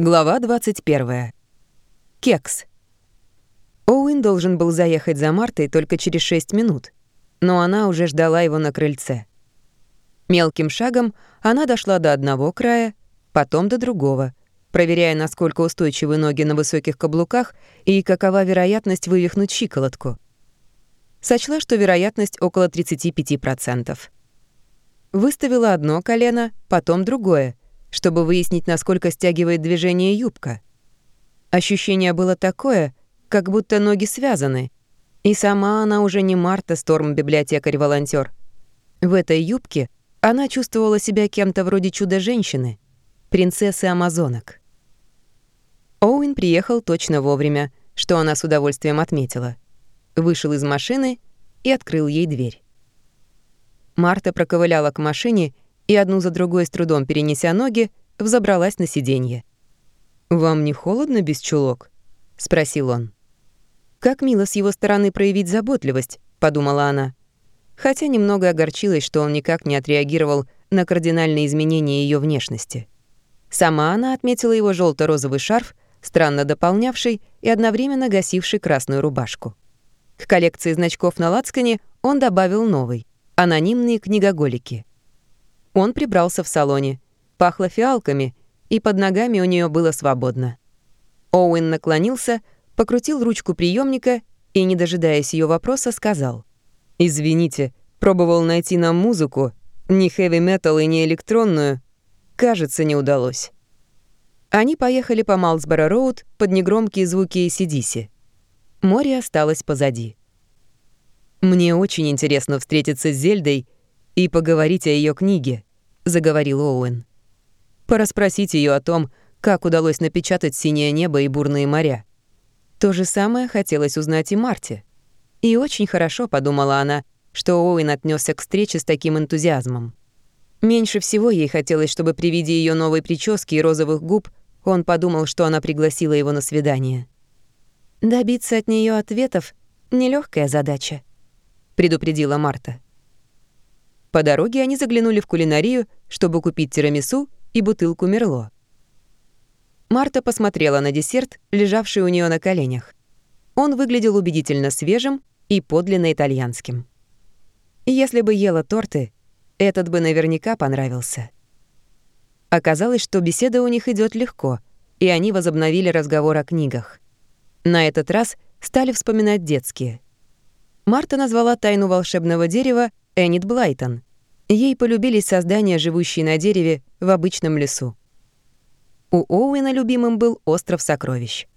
Глава 21. Кекс. Оуэн должен был заехать за Мартой только через 6 минут, но она уже ждала его на крыльце. Мелким шагом она дошла до одного края, потом до другого, проверяя, насколько устойчивы ноги на высоких каблуках и какова вероятность вывихнуть щиколотку. Сочла, что вероятность около 35%. Выставила одно колено, потом другое, чтобы выяснить, насколько стягивает движение юбка. Ощущение было такое, как будто ноги связаны. И сама она уже не Марта Сторм, библиотекарь-волонтер. В этой юбке она чувствовала себя кем-то вроде чудо-женщины, принцессы амазонок. Оуэн приехал точно вовремя, что она с удовольствием отметила. Вышел из машины и открыл ей дверь. Марта проковыляла к машине и одну за другой с трудом перенеся ноги, взобралась на сиденье. «Вам не холодно без чулок?» — спросил он. «Как мило с его стороны проявить заботливость», — подумала она. Хотя немного огорчилась, что он никак не отреагировал на кардинальные изменения ее внешности. Сама она отметила его желто розовый шарф, странно дополнявший и одновременно гасивший красную рубашку. К коллекции значков на лацкане он добавил новый — анонимные книгоголики. Он прибрался в салоне. Пахло фиалками, и под ногами у нее было свободно. Оуэн наклонился, покрутил ручку приемника и, не дожидаясь ее вопроса, сказал. «Извините, пробовал найти нам музыку, не хэви-метал и не электронную. Кажется, не удалось». Они поехали по Малсборо-Роуд под негромкие звуки ACDC. Море осталось позади. «Мне очень интересно встретиться с Зельдой и поговорить о ее книге», заговорил Оуэн. Пора спросить ее о том, как удалось напечатать синее небо и бурные моря. То же самое хотелось узнать и Марте. И очень хорошо, подумала она, что Оуэн отнесся к встрече с таким энтузиазмом. Меньше всего ей хотелось, чтобы при виде ее новой прически и розовых губ он подумал, что она пригласила его на свидание. «Добиться от нее ответов — нелегкая задача», — предупредила Марта. По дороге они заглянули в кулинарию, чтобы купить тирамису и бутылку Мерло. Марта посмотрела на десерт, лежавший у нее на коленях. Он выглядел убедительно свежим и подлинно итальянским. Если бы ела торты, этот бы наверняка понравился. Оказалось, что беседа у них идет легко, и они возобновили разговор о книгах. На этот раз стали вспоминать детские. Марта назвала тайну волшебного дерева Эннет Блайтон. Ей полюбились создания, живущие на дереве в обычном лесу. У Оуэна любимым был «Остров сокровищ».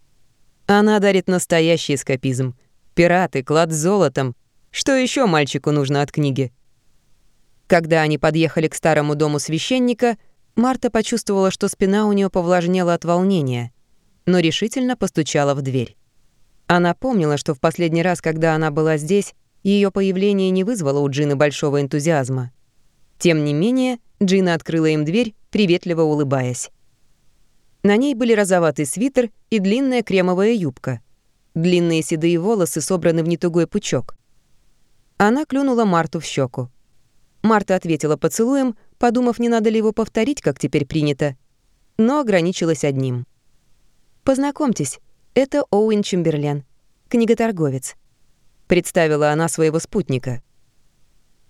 Она дарит настоящий эскапизм. Пираты, клад с золотом. Что еще мальчику нужно от книги? Когда они подъехали к старому дому священника, Марта почувствовала, что спина у нее повлажнела от волнения, но решительно постучала в дверь. Она помнила, что в последний раз, когда она была здесь, ее появление не вызвало у Джины большого энтузиазма. Тем не менее, Джина открыла им дверь, приветливо улыбаясь. На ней были розоватый свитер и длинная кремовая юбка. Длинные седые волосы собраны в нетугой пучок. Она клюнула Марту в щеку. Марта ответила поцелуем, подумав, не надо ли его повторить, как теперь принято, но ограничилась одним. «Познакомьтесь, это Оуэн Чемберлен, книготорговец представила она своего спутника.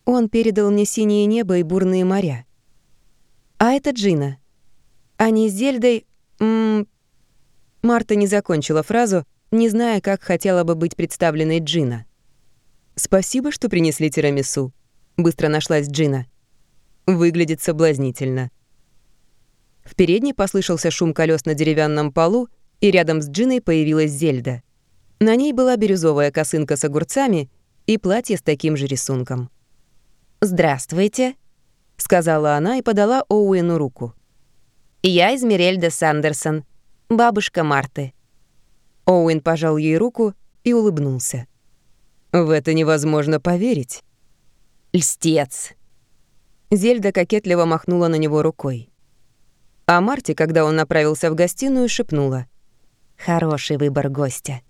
Он передал мне синее небо и бурные моря. А это Джина. Они с Зельдой... М -м... Марта не закончила фразу, не зная, как хотела бы быть представленной Джина. «Спасибо, что принесли тирамису», — быстро нашлась Джина. «Выглядит соблазнительно». В передней послышался шум колес на деревянном полу, и рядом с Джиной появилась Зельда. На ней была бирюзовая косынка с огурцами и платье с таким же рисунком. «Здравствуйте», — сказала она и подала Оуэну руку. «Я Измерельда Сандерсон, бабушка Марты». Оуэн пожал ей руку и улыбнулся. «В это невозможно поверить». «Льстец!» Зельда кокетливо махнула на него рукой. А Марте, когда он направился в гостиную, шепнула. «Хороший выбор гостя».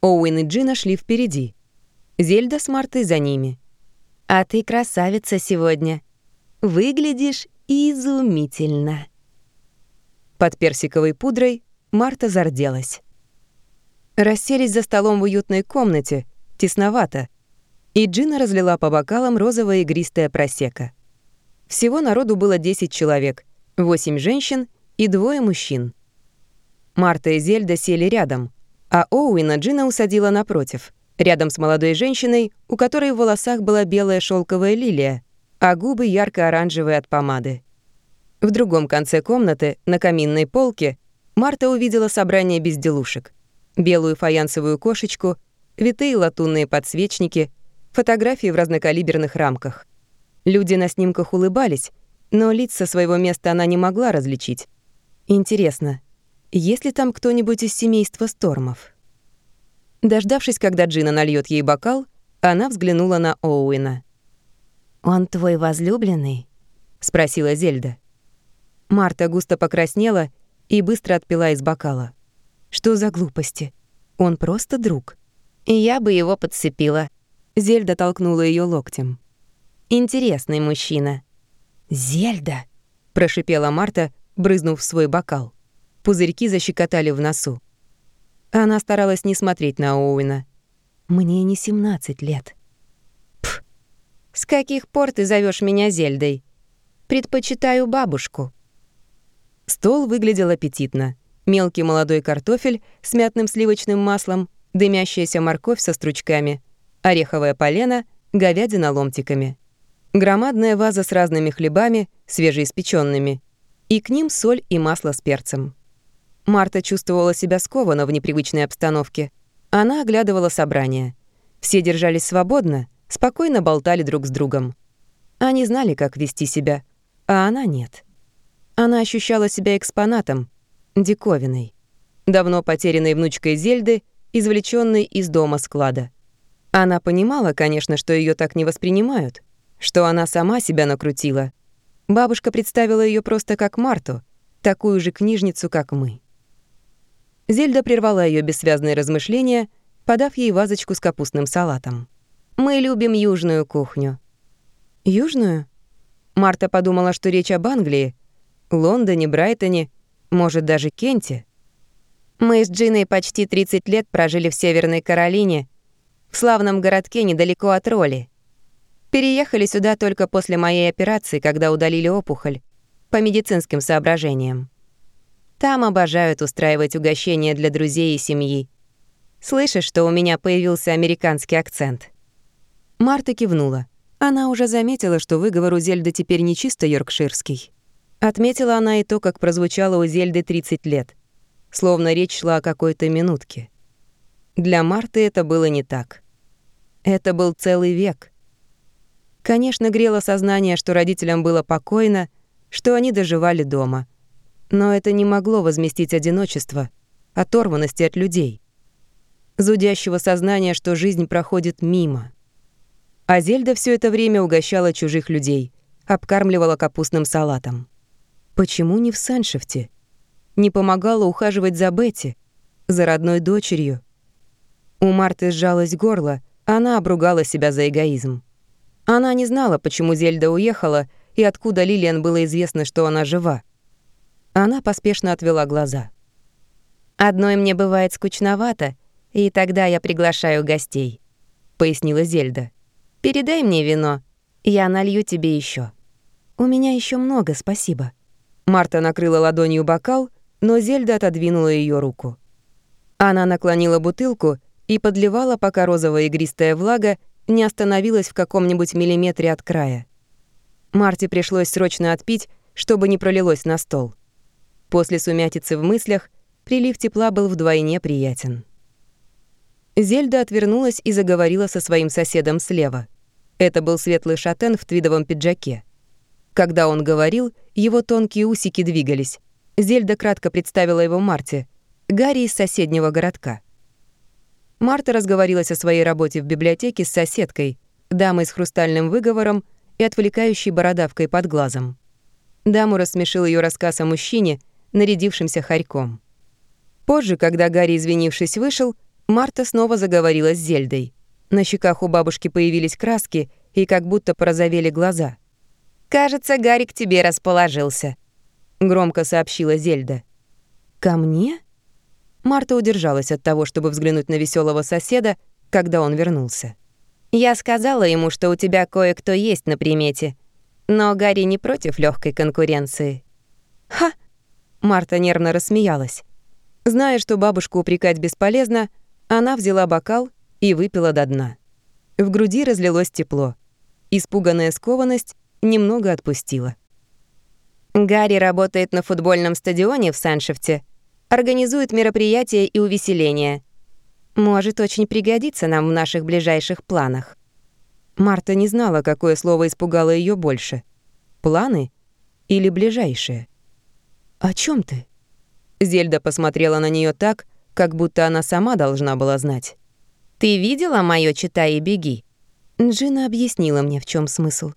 Оуэн и Джина шли впереди. Зельда с Мартой за ними. «А ты красавица сегодня. Выглядишь изумительно». Под персиковой пудрой Марта зарделась. Расселись за столом в уютной комнате, тесновато, и Джина разлила по бокалам розовое игристое просека. Всего народу было 10 человек, 8 женщин и двое мужчин. Марта и Зельда сели рядом, а Оуэна Джина усадила напротив, рядом с молодой женщиной, у которой в волосах была белая шелковая лилия, а губы ярко-оранжевые от помады. В другом конце комнаты, на каминной полке, Марта увидела собрание безделушек. Белую фаянсовую кошечку, витые латунные подсвечники, фотографии в разнокалиберных рамках. Люди на снимках улыбались, но лиц со своего места она не могла различить. Интересно, есть ли там кто-нибудь из семейства Стормов? Дождавшись, когда Джина нальет ей бокал, она взглянула на Оуэна. «Он твой возлюбленный?» — спросила Зельда. Марта густо покраснела и быстро отпила из бокала. «Что за глупости? Он просто друг». «И я бы его подцепила». Зельда толкнула ее локтем. «Интересный мужчина». «Зельда!» — прошипела Марта, брызнув в свой бокал. Пузырьки защекотали в носу. Она старалась не смотреть на Оуэна. «Мне не 17 лет». «Пф, с каких пор ты зовешь меня Зельдой? Предпочитаю бабушку». Стол выглядел аппетитно. Мелкий молодой картофель с мятным сливочным маслом, дымящаяся морковь со стручками, ореховое полено, говядина ломтиками. Громадная ваза с разными хлебами, свежеиспеченными, и к ним соль и масло с перцем. Марта чувствовала себя скованно в непривычной обстановке. Она оглядывала собрание. Все держались свободно, спокойно болтали друг с другом. Они знали, как вести себя, а она нет. Она ощущала себя экспонатом, диковиной, давно потерянной внучкой Зельды, извлеченной из дома склада. Она понимала, конечно, что ее так не воспринимают, что она сама себя накрутила. Бабушка представила ее просто как Марту, такую же книжницу, как мы. Зельда прервала ее бессвязные размышления, подав ей вазочку с капустным салатом. «Мы любим южную кухню». «Южную?» Марта подумала, что речь об Англии, Лондоне, Брайтоне, может, даже Кенте. Мы с Джиной почти 30 лет прожили в Северной Каролине, в славном городке недалеко от Роли. Переехали сюда только после моей операции, когда удалили опухоль, по медицинским соображениям. Там обожают устраивать угощения для друзей и семьи. Слышишь, что у меня появился американский акцент?» Марта кивнула. Она уже заметила, что выговор у Зельды теперь не чисто йоркширский. Отметила она и то, как прозвучало у Зельды 30 лет. Словно речь шла о какой-то минутке. Для Марты это было не так. Это был целый век. Конечно, грело сознание, что родителям было покойно, что они доживали дома — но это не могло возместить одиночество, оторванности от людей. Зудящего сознания, что жизнь проходит мимо. А Зельда все это время угощала чужих людей, обкармливала капустным салатом. Почему не в Саншефте? Не помогала ухаживать за Бетти, за родной дочерью. У Марты сжалось горло, она обругала себя за эгоизм. Она не знала, почему Зельда уехала и откуда Лилиан было известно, что она жива. Она поспешно отвела глаза. «Одной мне бывает скучновато, и тогда я приглашаю гостей», — пояснила Зельда. «Передай мне вино, я налью тебе еще. «У меня еще много, спасибо». Марта накрыла ладонью бокал, но Зельда отодвинула ее руку. Она наклонила бутылку и подливала, пока розовая игристая влага не остановилась в каком-нибудь миллиметре от края. Марте пришлось срочно отпить, чтобы не пролилось на стол. После сумятицы в мыслях прилив тепла был вдвойне приятен. Зельда отвернулась и заговорила со своим соседом слева. Это был светлый шатен в твидовом пиджаке. Когда он говорил, его тонкие усики двигались. Зельда кратко представила его Марте, Гарри из соседнего городка. Марта разговорилась о своей работе в библиотеке с соседкой, дамой с хрустальным выговором и отвлекающей бородавкой под глазом. Даму рассмешил ее рассказ о мужчине, нарядившимся хорьком. Позже, когда Гарри, извинившись, вышел, Марта снова заговорила с Зельдой. На щеках у бабушки появились краски и как будто порозовели глаза. «Кажется, Гарри к тебе расположился», — громко сообщила Зельда. Ко мне? Марта удержалась от того, чтобы взглянуть на веселого соседа, когда он вернулся. «Я сказала ему, что у тебя кое-кто есть на примете, но Гарри не против легкой конкуренции». «Ха!» Марта нервно рассмеялась. Зная, что бабушку упрекать бесполезно, она взяла бокал и выпила до дна. В груди разлилось тепло. Испуганная скованность немного отпустила. Гарри работает на футбольном стадионе в Саншефте, организует мероприятия и увеселения. Может очень пригодиться нам в наших ближайших планах. Марта не знала, какое слово испугало ее больше. Планы или ближайшие? О чем ты? Зельда посмотрела на нее так, как будто она сама должна была знать. «Ты видела моё «Читай и беги»?» Джина объяснила мне, в чем смысл.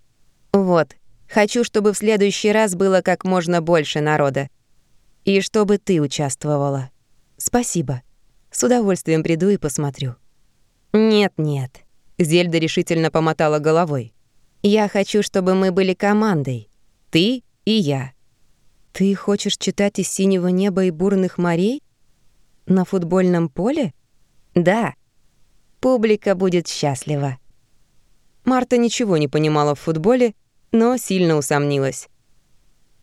«Вот, хочу, чтобы в следующий раз было как можно больше народа. И чтобы ты участвовала». «Спасибо. С удовольствием приду и посмотрю». «Нет-нет», — Зельда решительно помотала головой. «Я хочу, чтобы мы были командой. Ты и я». «Ты хочешь читать из синего неба и бурных морей? На футбольном поле?» «Да. Публика будет счастлива». Марта ничего не понимала в футболе, но сильно усомнилась.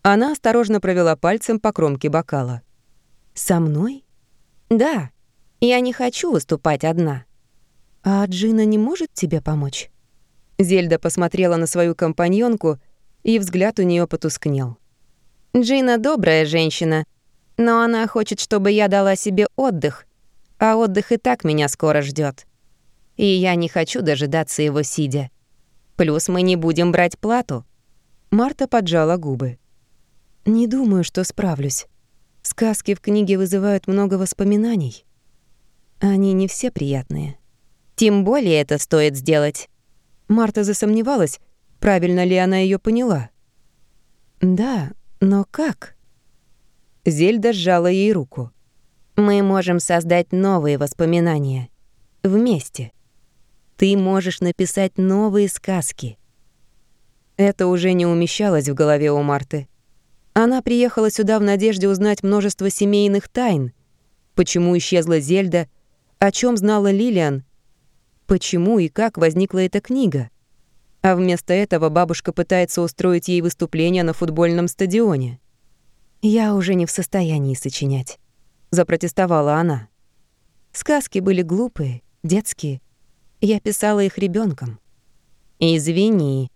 Она осторожно провела пальцем по кромке бокала. «Со мной?» «Да. Я не хочу выступать одна». «А Джина не может тебе помочь?» Зельда посмотрела на свою компаньонку, и взгляд у нее потускнел. Джина добрая женщина, но она хочет, чтобы я дала себе отдых, а отдых и так меня скоро ждет. И я не хочу дожидаться его сидя. Плюс мы не будем брать плату». Марта поджала губы. «Не думаю, что справлюсь. Сказки в книге вызывают много воспоминаний. Они не все приятные. Тем более это стоит сделать». Марта засомневалась, правильно ли она ее поняла. «Да, но как?» Зельда сжала ей руку. «Мы можем создать новые воспоминания. Вместе. Ты можешь написать новые сказки». Это уже не умещалось в голове у Марты. Она приехала сюда в надежде узнать множество семейных тайн. Почему исчезла Зельда, о чем знала Лилиан, почему и как возникла эта книга. А вместо этого бабушка пытается устроить ей выступление на футбольном стадионе. «Я уже не в состоянии сочинять», — запротестовала она. Сказки были глупые, детские. Я писала их ребенком. «Извини».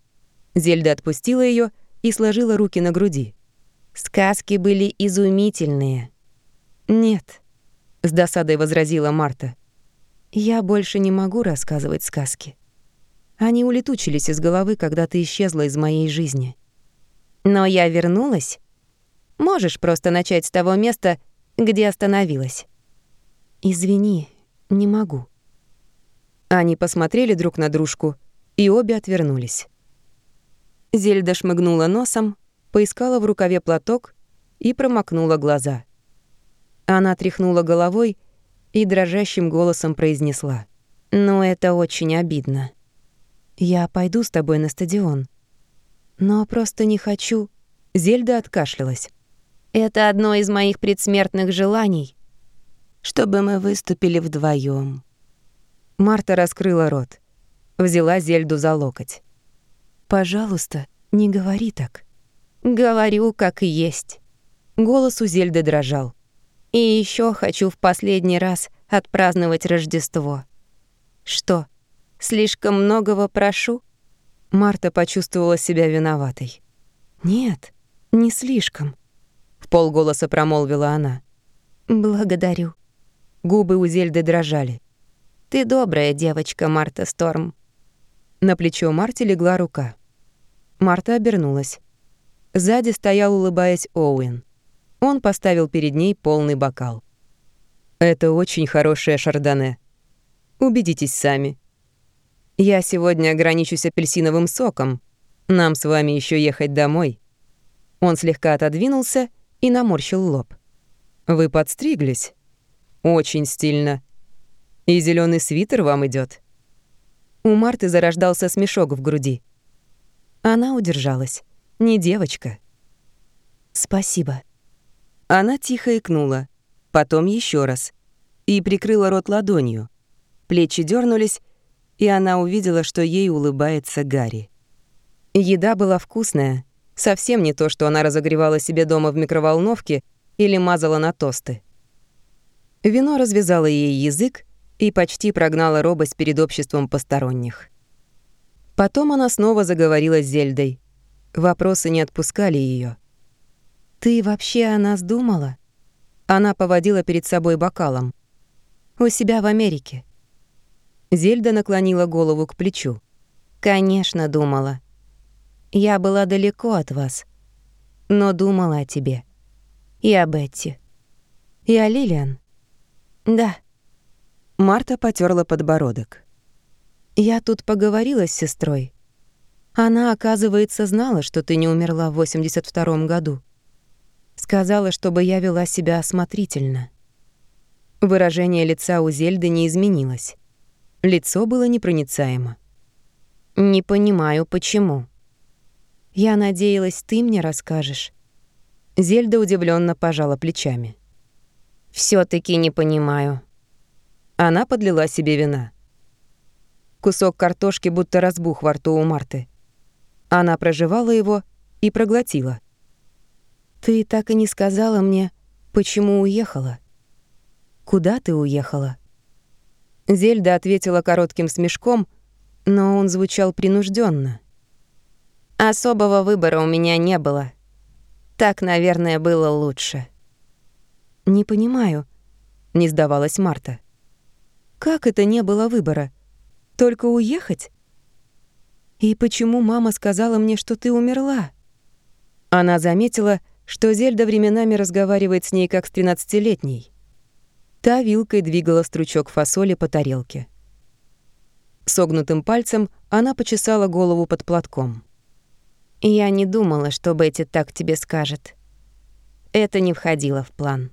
Зельда отпустила ее и сложила руки на груди. «Сказки были изумительные». «Нет», — с досадой возразила Марта. «Я больше не могу рассказывать сказки. Они улетучились из головы, когда ты исчезла из моей жизни. Но я вернулась. Можешь просто начать с того места, где остановилась. Извини, не могу. Они посмотрели друг на дружку, и обе отвернулись. Зельда шмыгнула носом, поискала в рукаве платок и промокнула глаза. Она тряхнула головой и дрожащим голосом произнесла. «Ну, это очень обидно». «Я пойду с тобой на стадион. Но просто не хочу...» Зельда откашлялась. «Это одно из моих предсмертных желаний, чтобы мы выступили вдвоем. Марта раскрыла рот. Взяла Зельду за локоть. «Пожалуйста, не говори так». «Говорю, как и есть». Голос у Зельды дрожал. «И еще хочу в последний раз отпраздновать Рождество». «Что, Слишком многого прошу?» Марта почувствовала себя виноватой. «Нет, не слишком», — в полголоса промолвила она. «Благодарю». Губы у Зельды дрожали. «Ты добрая девочка, Марта Сторм». На плечо Марти легла рука. Марта обернулась. Сзади стоял, улыбаясь, Оуэн. Он поставил перед ней полный бокал. «Это очень хорошее шардоне. Убедитесь сами. Я сегодня ограничусь апельсиновым соком. Нам с вами еще ехать домой». Он слегка отодвинулся и наморщил лоб. «Вы подстриглись? Очень стильно. И зеленый свитер вам идет. У Марты зарождался смешок в груди. Она удержалась. Не девочка. «Спасибо». Она тихо икнула. потом еще раз и прикрыла рот ладонью. Плечи дернулись, и она увидела, что ей улыбается Гарри. Еда была вкусная, совсем не то, что она разогревала себе дома в микроволновке или мазала на тосты. Вино развязало ей язык и почти прогнало робость перед обществом посторонних. Потом она снова заговорила с Зельдой. Вопросы не отпускали ее. «Ты вообще о нас думала?» Она поводила перед собой бокалом. «У себя в Америке». Зельда наклонила голову к плечу. «Конечно, думала. Я была далеко от вас, но думала о тебе. И о Бетти. И о Лилиан. Да». Марта потерла подбородок. «Я тут поговорила с сестрой. Она, оказывается, знала, что ты не умерла в 82-м году. Сказала, чтобы я вела себя осмотрительно. Выражение лица у Зельды не изменилось. Лицо было непроницаемо. «Не понимаю, почему?» «Я надеялась, ты мне расскажешь». Зельда удивленно пожала плечами. все таки не понимаю». Она подлила себе вина. Кусок картошки будто разбух во рту у Марты. Она прожевала его и проглотила. «Ты так и не сказала мне, почему уехала. Куда ты уехала?» Зельда ответила коротким смешком, но он звучал принужденно. «Особого выбора у меня не было. Так, наверное, было лучше». «Не понимаю», — не сдавалась Марта. «Как это не было выбора? Только уехать?» «И почему мама сказала мне, что ты умерла?» Она заметила, что Зельда временами разговаривает с ней как с тринадцатилетней. Та вилкой двигала стручок фасоли по тарелке. Согнутым пальцем она почесала голову под платком. «Я не думала, что Бетти так тебе скажет. Это не входило в план».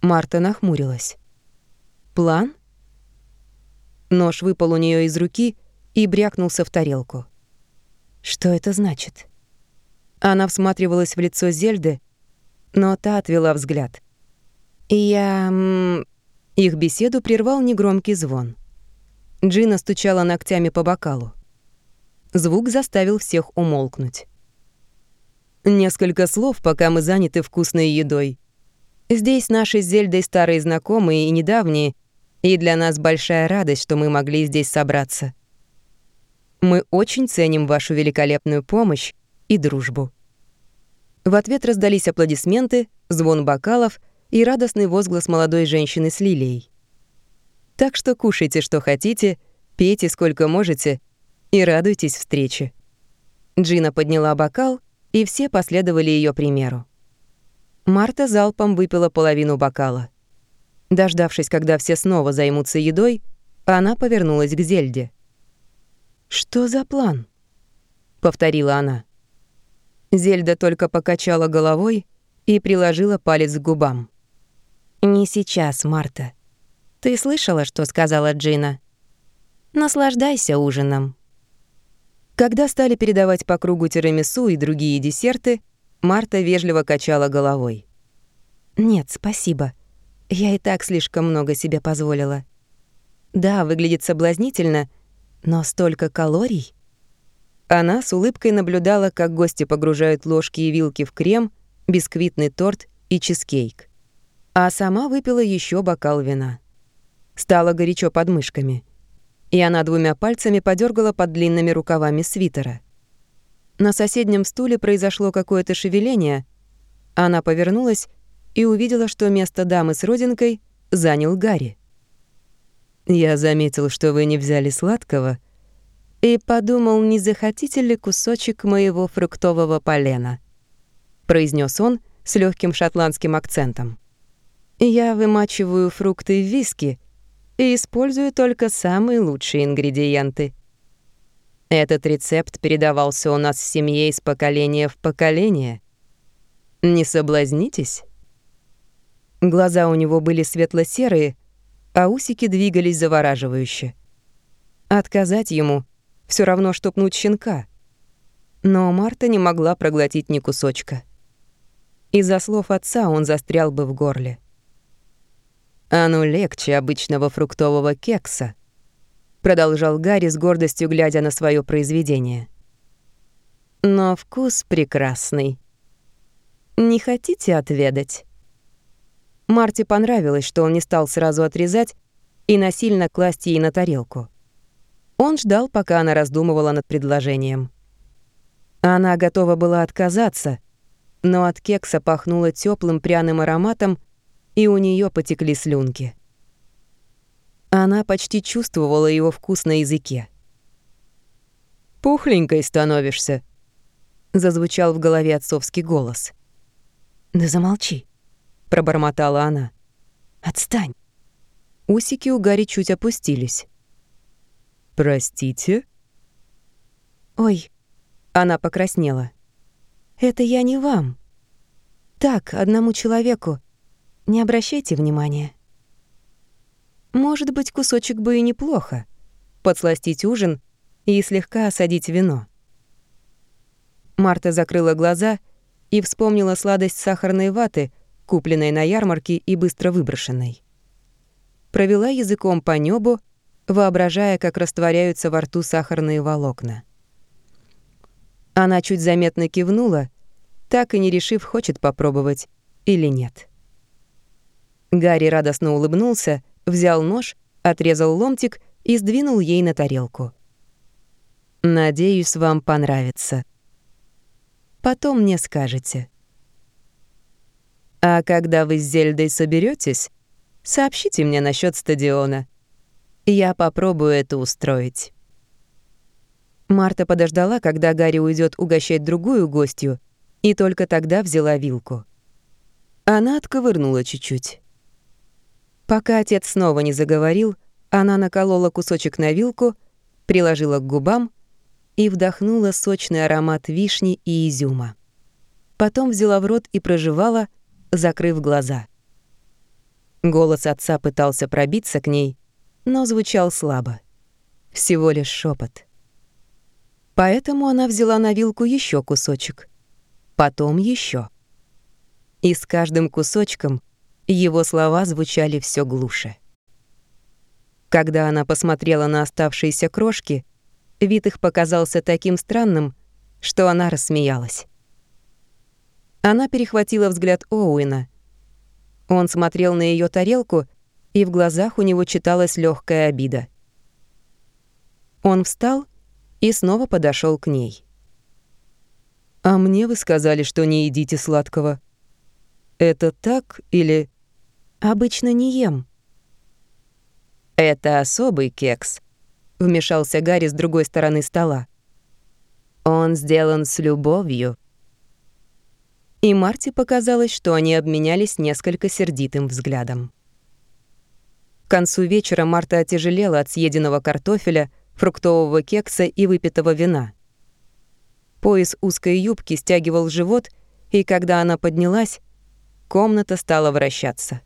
Марта нахмурилась. «План?» Нож выпал у нее из руки и брякнулся в тарелку. «Что это значит?» Она всматривалась в лицо Зельды, но та отвела взгляд. «Я...» Их беседу прервал негромкий звон. Джина стучала ногтями по бокалу. Звук заставил всех умолкнуть. Несколько слов, пока мы заняты вкусной едой. Здесь наши с Зельдой старые знакомые и недавние, и для нас большая радость, что мы могли здесь собраться. Мы очень ценим вашу великолепную помощь и дружбу». В ответ раздались аплодисменты, звон бокалов и радостный возглас молодой женщины с лилией. Так что кушайте, что хотите, пейте сколько можете и радуйтесь встрече. Джина подняла бокал, и все последовали ее примеру. Марта залпом выпила половину бокала. Дождавшись, когда все снова займутся едой, она повернулась к Зельде. «Что за план?» — повторила она. Зельда только покачала головой и приложила палец к губам. «Не сейчас, Марта. Ты слышала, что сказала Джина? Наслаждайся ужином». Когда стали передавать по кругу тирамису и другие десерты, Марта вежливо качала головой. «Нет, спасибо. Я и так слишком много себе позволила. Да, выглядит соблазнительно, но столько калорий...» Она с улыбкой наблюдала, как гости погружают ложки и вилки в крем, бисквитный торт и чизкейк. А сама выпила еще бокал вина. Стало горячо под мышками. И она двумя пальцами подергала под длинными рукавами свитера. На соседнем стуле произошло какое-то шевеление. Она повернулась и увидела, что место дамы с родинкой занял Гарри. «Я заметил, что вы не взяли сладкого», и подумал, не захотите ли кусочек моего фруктового полена, произнес он с легким шотландским акцентом. Я вымачиваю фрукты в виски и использую только самые лучшие ингредиенты. Этот рецепт передавался у нас в семье из поколения в поколение. Не соблазнитесь? Глаза у него были светло-серые, а усики двигались завораживающе. Отказать ему — все равно, что пнуть щенка. Но Марта не могла проглотить ни кусочка. Из-за слов отца он застрял бы в горле. Оно легче обычного фруктового кекса, продолжал Гарри с гордостью, глядя на свое произведение. Но вкус прекрасный. Не хотите отведать? Марте понравилось, что он не стал сразу отрезать и насильно класть ей на тарелку. Он ждал, пока она раздумывала над предложением. Она готова была отказаться, но от кекса пахнуло теплым пряным ароматом, и у нее потекли слюнки. Она почти чувствовала его вкус на языке. «Пухленькой становишься», — зазвучал в голове отцовский голос. «Да замолчи», — пробормотала она. «Отстань». Усики у Гарри чуть опустились. «Простите?» «Ой», — она покраснела. «Это я не вам. Так, одному человеку. Не обращайте внимания». Может быть, кусочек бы и неплохо. Подсластить ужин и слегка осадить вино. Марта закрыла глаза и вспомнила сладость сахарной ваты, купленной на ярмарке и быстро выброшенной. Провела языком по небу, воображая, как растворяются во рту сахарные волокна. Она чуть заметно кивнула, так и не решив, хочет попробовать или нет. Гарри радостно улыбнулся, взял нож, отрезал ломтик и сдвинул ей на тарелку. «Надеюсь, вам понравится. Потом мне скажете». «А когда вы с Зельдой соберетесь, сообщите мне насчет стадиона. Я попробую это устроить». Марта подождала, когда Гарри уйдет угощать другую гостью, и только тогда взяла вилку. Она отковырнула чуть-чуть. Пока отец снова не заговорил, она наколола кусочек на вилку, приложила к губам и вдохнула сочный аромат вишни и изюма. Потом взяла в рот и прожевала, закрыв глаза. Голос отца пытался пробиться к ней, но звучал слабо. Всего лишь шепот. Поэтому она взяла на вилку еще кусочек. Потом еще. И с каждым кусочком его слова звучали все глуше. Когда она посмотрела на оставшиеся крошки, вид их показался таким странным, что она рассмеялась. Она перехватила взгляд Оуэна. Он смотрел на ее тарелку, и в глазах у него читалась легкая обида. Он встал и снова подошел к ней. «А мне вы сказали, что не едите сладкого. Это так или...» Обычно не ем». «Это особый кекс», — вмешался Гарри с другой стороны стола. «Он сделан с любовью». И Марте показалось, что они обменялись несколько сердитым взглядом. К концу вечера Марта отяжелела от съеденного картофеля, фруктового кекса и выпитого вина. Пояс узкой юбки стягивал живот, и когда она поднялась, комната стала вращаться.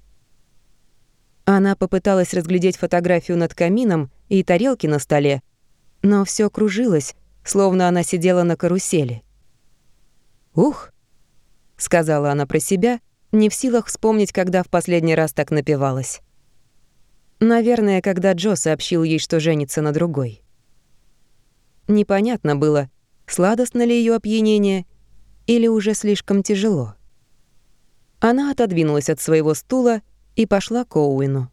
Она попыталась разглядеть фотографию над камином и тарелки на столе, но все кружилось, словно она сидела на карусели. «Ух!» — сказала она про себя, не в силах вспомнить, когда в последний раз так напивалась. Наверное, когда Джо сообщил ей, что женится на другой. Непонятно было, сладостно ли ее опьянение или уже слишком тяжело. Она отодвинулась от своего стула и пошла к Оуэну.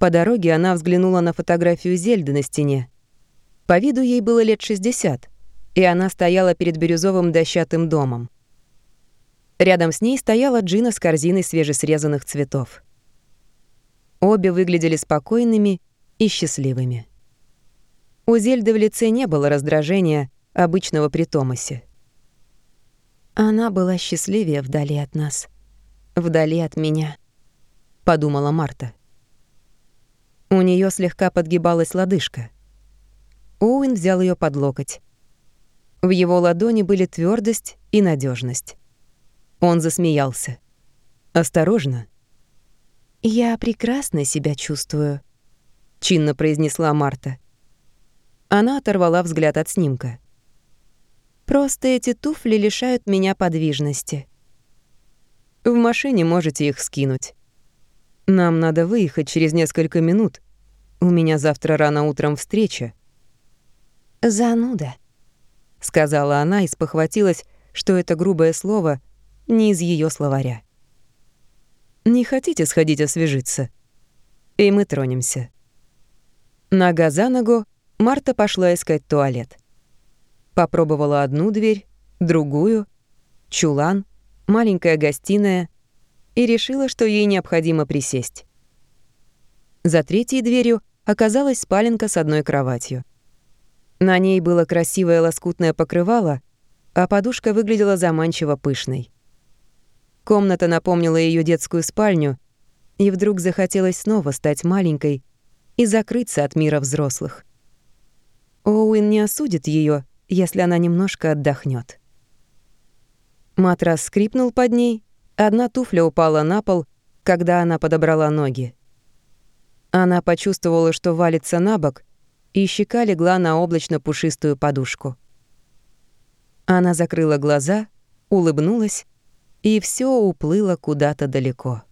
По дороге она взглянула на фотографию Зельды на стене. По виду ей было лет 60, и она стояла перед бирюзовым дощатым домом. Рядом с ней стояла Джина с корзиной свежесрезанных цветов. Обе выглядели спокойными и счастливыми. У Зельды в лице не было раздражения, обычного при Томасе. Она была счастливее вдали от нас, вдали от меня подумала Марта. У нее слегка подгибалась лодыжка. Оуэн взял ее под локоть. В его ладони были твердость и надежность. Он засмеялся. Осторожно. Я прекрасно себя чувствую, чинно произнесла Марта. Она оторвала взгляд от снимка. Просто эти туфли лишают меня подвижности. В машине можете их скинуть. Нам надо выехать через несколько минут. У меня завтра рано утром встреча. Зануда, сказала она и спохватилась, что это грубое слово не из ее словаря. Не хотите сходить освежиться? И мы тронемся. Нога за ногу Марта пошла искать туалет. Попробовала одну дверь, другую, чулан, маленькая гостиная и решила, что ей необходимо присесть. За третьей дверью оказалась спаленка с одной кроватью. На ней было красивое лоскутное покрывало, а подушка выглядела заманчиво пышной. Комната напомнила ее детскую спальню, и вдруг захотелось снова стать маленькой и закрыться от мира взрослых. Оуэн не осудит ее, если она немножко отдохнет. Матрас скрипнул под ней, одна туфля упала на пол, когда она подобрала ноги. Она почувствовала, что валится на бок, и щека легла на облачно-пушистую подушку. Она закрыла глаза, улыбнулась, и все уплыло куда-то далеко.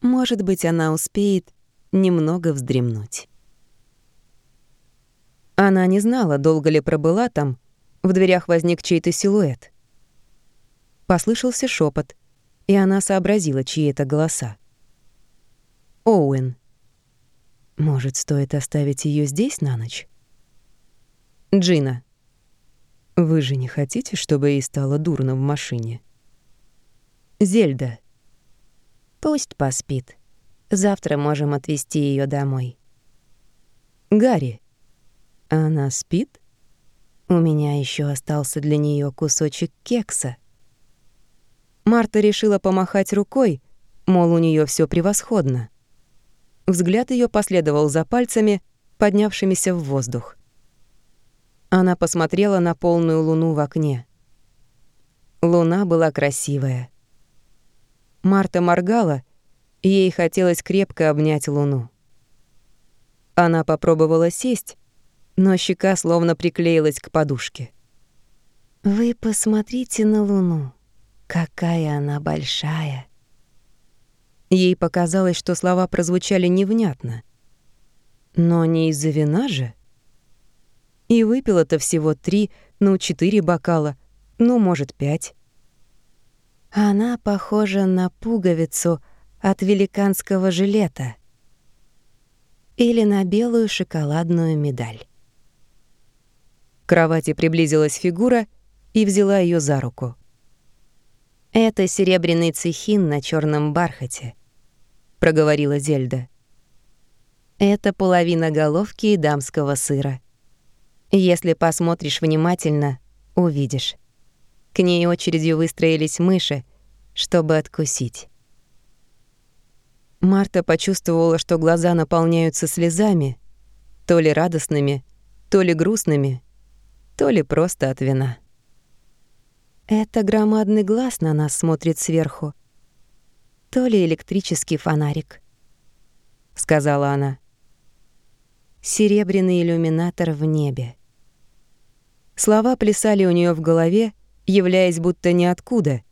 Может быть, она успеет немного вздремнуть. Она не знала, долго ли пробыла там. В дверях возник чей-то силуэт. Послышался шепот, и она сообразила, чьи это голоса. Оуэн. Может, стоит оставить ее здесь на ночь? Джина. Вы же не хотите, чтобы ей стало дурно в машине? Зельда. Пусть поспит. Завтра можем отвезти ее домой. Гарри. Она спит? У меня еще остался для нее кусочек кекса. Марта решила помахать рукой, мол, у нее все превосходно. Взгляд ее последовал за пальцами, поднявшимися в воздух. Она посмотрела на полную луну в окне. Луна была красивая. Марта моргала, и ей хотелось крепко обнять луну. Она попробовала сесть, но щека словно приклеилась к подушке. «Вы посмотрите на Луну. Какая она большая!» Ей показалось, что слова прозвучали невнятно. Но не из-за вина же. И выпила-то всего три, ну, четыре бокала, ну, может, пять. Она похожа на пуговицу от великанского жилета или на белую шоколадную медаль кровати приблизилась фигура и взяла ее за руку. «Это серебряный цехин на черном бархате», — проговорила Зельда. «Это половина головки и дамского сыра. Если посмотришь внимательно, увидишь. К ней очередью выстроились мыши, чтобы откусить». Марта почувствовала, что глаза наполняются слезами, то ли радостными, то ли грустными, то ли просто от вина. Это громадный глаз на нас смотрит сверху. То ли электрический фонарик, сказала она. Серебряный иллюминатор в небе. Слова плясали у нее в голове, являясь будто ниоткуда,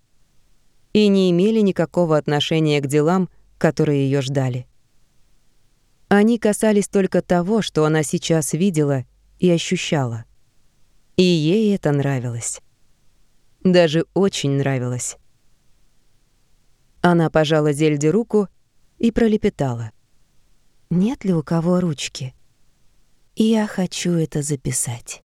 и не имели никакого отношения к делам, которые ее ждали. Они касались только того, что она сейчас видела и ощущала. И ей это нравилось. Даже очень нравилось. Она пожала Зельде руку и пролепетала. «Нет ли у кого ручки? Я хочу это записать».